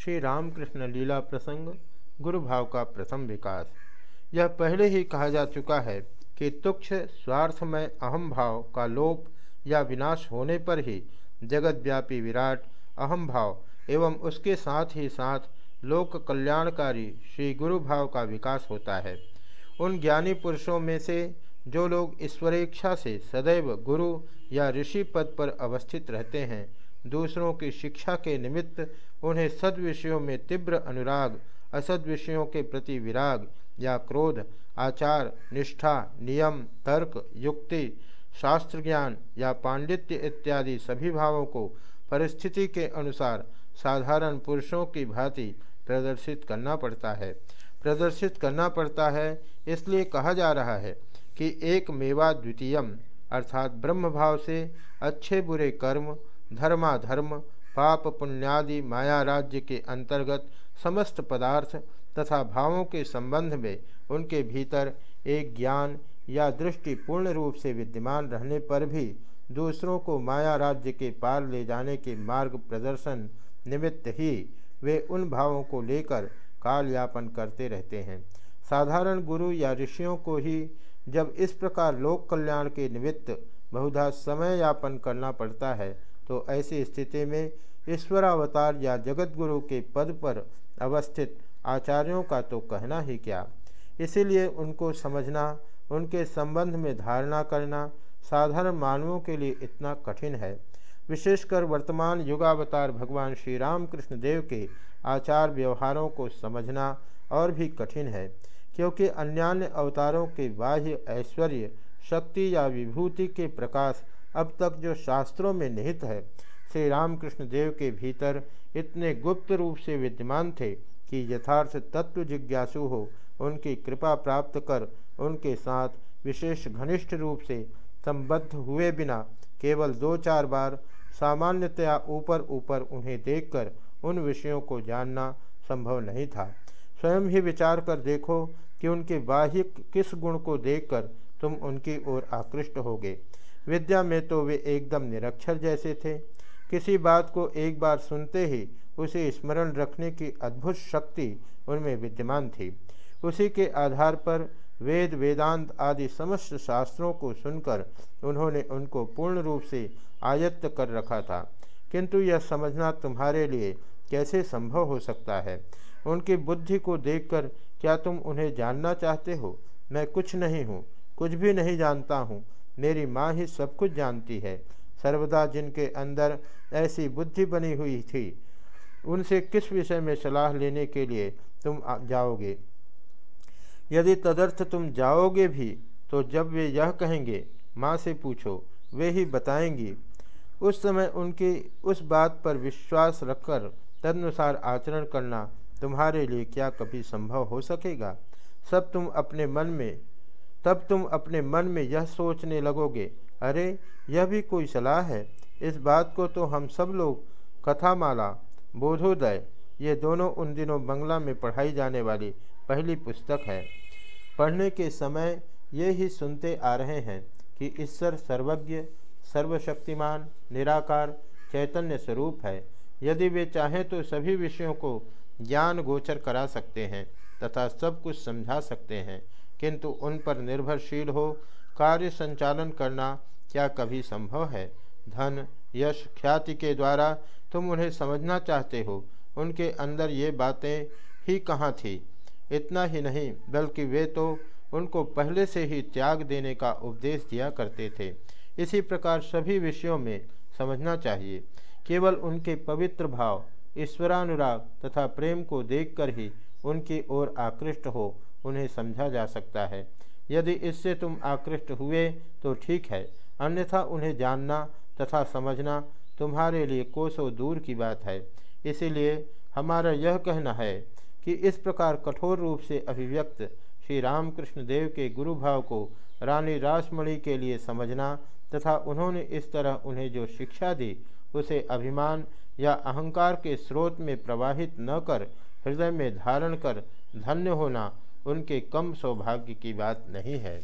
श्री रामकृष्ण लीला प्रसंग गुरु भाव का प्रथम विकास। यह पहले ही कहा जा चुका है कि तुक्ष स्वार्थमय अहम भाव का लोप या विनाश होने पर ही जगतव्यापी विराट अहम भाव एवं उसके साथ ही साथ लोक कल्याणकारी श्री गुरु भाव का विकास होता है। उन ज्ञानी पुरुषों में से जो लोग ईश्वरेच्छा से सदैव गुरु या ऋषि पद पर अवस्थित रहते हैं दूसरों की शिक्षा के निमित्त उन्हें सद विषयों में तीव्र अनुराग असद विषयों के प्रति विराग या क्रोध, आचार, निष्ठा, नियम, तर्क, युक्ति शास्त्र ज्ञान या पांडित्य इत्यादि सभी भावों को परिस्थिति के अनुसार साधारण पुरुषों की भांति प्रदर्शित करना पड़ता है। प्रदर्शित करना पड़ता है, इसलिए कहा जा रहा है कि एक मेवा द्वितीयम अर्थात ब्रह्म भाव से अच्छे बुरे कर्म धर्माधर्म, पाप, पुण्यादि, माया राज्य के अंतर्गत समस्त पदार्थ तथा भावों के संबंध में उनके भीतर एक ज्ञान या दृष्टि पूर्ण रूप से विद्यमान रहने पर भी दूसरों को माया राज्य के पार ले जाने के मार्ग प्रदर्शन निमित्त ही वे उन भावों को लेकर काल यापन करते रहते हैं। साधारण गुरु या ऋषियों को ही जब इस प्रकार लोक कल्याण के निमित्त बहुधा समय यापन करना पड़ता है तो ऐसी स्थिति में ईश्वरावतार या जगत गुरु के पद पर अवस्थित आचार्यों का तो कहना ही क्या। इसीलिए उनको समझना, उनके संबंध में धारणा करना साधारण मानवों के लिए इतना कठिन है। विशेषकर वर्तमान युगावतार भगवान श्री राम कृष्ण देव के आचार व्यवहारों को समझना और भी कठिन है, क्योंकि अन्यान्य अवतारों के बाह्य ऐश्वर्य, शक्ति या विभूति के प्रकाश अब तक जो शास्त्रों में निहित है, श्री रामकृष्ण देव के भीतर इतने गुप्त रूप से विद्यमान थे कि यथार्थ तत्व जिज्ञासु हो, उनकी कृपा प्राप्त कर, उनके साथ विशेष घनिष्ठ रूप से संबद्ध हुए बिना केवल दो चार बार सामान्यतया ऊपर ऊपर उन्हें देखकर उन विषयों को जानना संभव नहीं था। स्वयं ही विचार कर देखो कि उनके बाह्य किस गुण को देखकर तुम उनकी ओर आकृष्ट होगे। विद्या में तो वे एकदम निरक्षर जैसे थे। किसी बात को एक बार सुनते ही उसे स्मरण रखने की अद्भुत शक्ति उनमें विद्यमान थी। उसी के आधार पर वेद, वेदांत आदि समस्त शास्त्रों को सुनकर उन्होंने उनको पूर्ण रूप से आयत्त कर रखा था। किंतु यह समझना तुम्हारे लिए कैसे संभव हो सकता है? उनकी बुद्धि को देखकर क्या तुम उन्हें जानना चाहते हो? मैं कुछ नहीं हूँ, कुछ भी नहीं जानता हूँ। मेरी माँ ही सब कुछ जानती है। सर्वदा जिनके अंदर ऐसी बुद्धि बनी हुई थी, उनसे किस विषय में सलाह लेने के लिए तुम जाओगे? यदि तदर्थ तुम जाओगे भी तो जब वे यह कहेंगे, माँ से पूछो, वे ही बताएँगी। उस समय उनकी उस बात पर विश्वास रखकर तदनुसार आचरण करना तुम्हारे लिए क्या कभी संभव हो सकेगा? सब तुम अपने मन में तब तुम अपने मन में यह सोचने लगोगे, अरे, यह भी कोई सलाह है? इस बात को तो हम सब लोग कथामाला, बोधोदय, ये दोनों उन दिनों बंगला में पढ़ाई जाने वाली पहली पुस्तक है। पढ़ने के समय ये ही सुनते आ रहे हैं कि ईश्वर सर्वज्ञ, सर्वशक्तिमान, निराकार, चैतन्य स्वरूप है। यदि वे चाहें तो सभी विषयों को ज्ञान गोचर करा सकते हैं। तथा सब कुछ समझा सकते हैं, किंतु उन पर निर्भरशील हो, कार्य संचालन करना क्या कभी संभव है? धन, यश, ख्याति के द्वारा तुम उन्हें समझना चाहते हो। उनके अंदर ये बातें ही कहाँ थी? इतना ही नहीं, बल्कि वे तो उनको पहले से ही त्याग देने का उपदेश दिया करते थे। इसी प्रकार सभी विषयों में समझना चाहिए। केवल उनके पवित्र भाव ईश्वरानुराग तथा प्रेम को देखकर ही उनकी ओर आकृष्ट हो, उन्हें समझा जा सकता है। यदि इससे तुम आकृष्ट हुए तो ठीक है। अन्यथा उन्हें जानना तथा समझना तुम्हारे लिए कोसों दूर की बात है। इसीलिए हमारा यह कहना है कि इस प्रकार कठोर रूप से अभिव्यक्त श्री रामकृष्ण देव के गुरु भाव को रानी रासमणि के लिए समझना तथा उन्होंने इस तरह उन्हें जो शिक्षा दी उसे अभिमान या अहंकार के स्रोत में प्रवाहित न कर, हृदय में धारण कर धन्य होना उनके कम सौभाग्य की बात नहीं है।